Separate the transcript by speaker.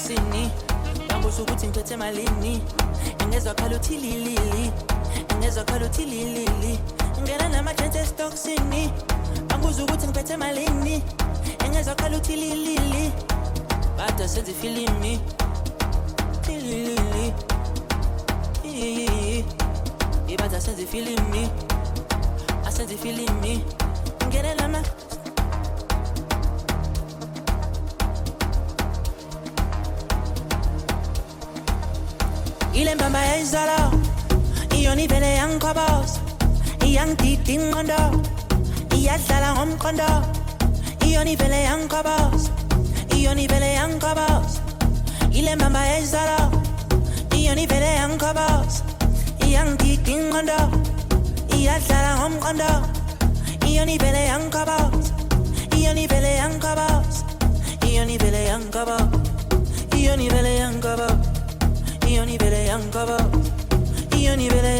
Speaker 1: estokisini banguza ukuthi ngiphethe malini? Ingezwakhala uthi lilili ingezwakhala uthi lilili ngena namajenti estokisini banguza ukuthi ngiphethe malini? Ingezwakhala uthi lilili bada senza ifilimi. Lilili ibada senza ifilimi. Asenza ifilimi. Ngene ile mbamba yayizolo iyona ivele yangikhobos iyangidida ingqondo iyadlala ngomqondo. Iyona ivele yangikhobos iyona ivele yangikhobos ile mbamba yayizolo iyona ivele yangikhobos iyangidida ingqondo iyadlala ngomqondo. Iyona ivele yangikhobos iyona ivele yangikhobos iyona ivele yangikhobos yangikhobos iyona ivele yangikhobos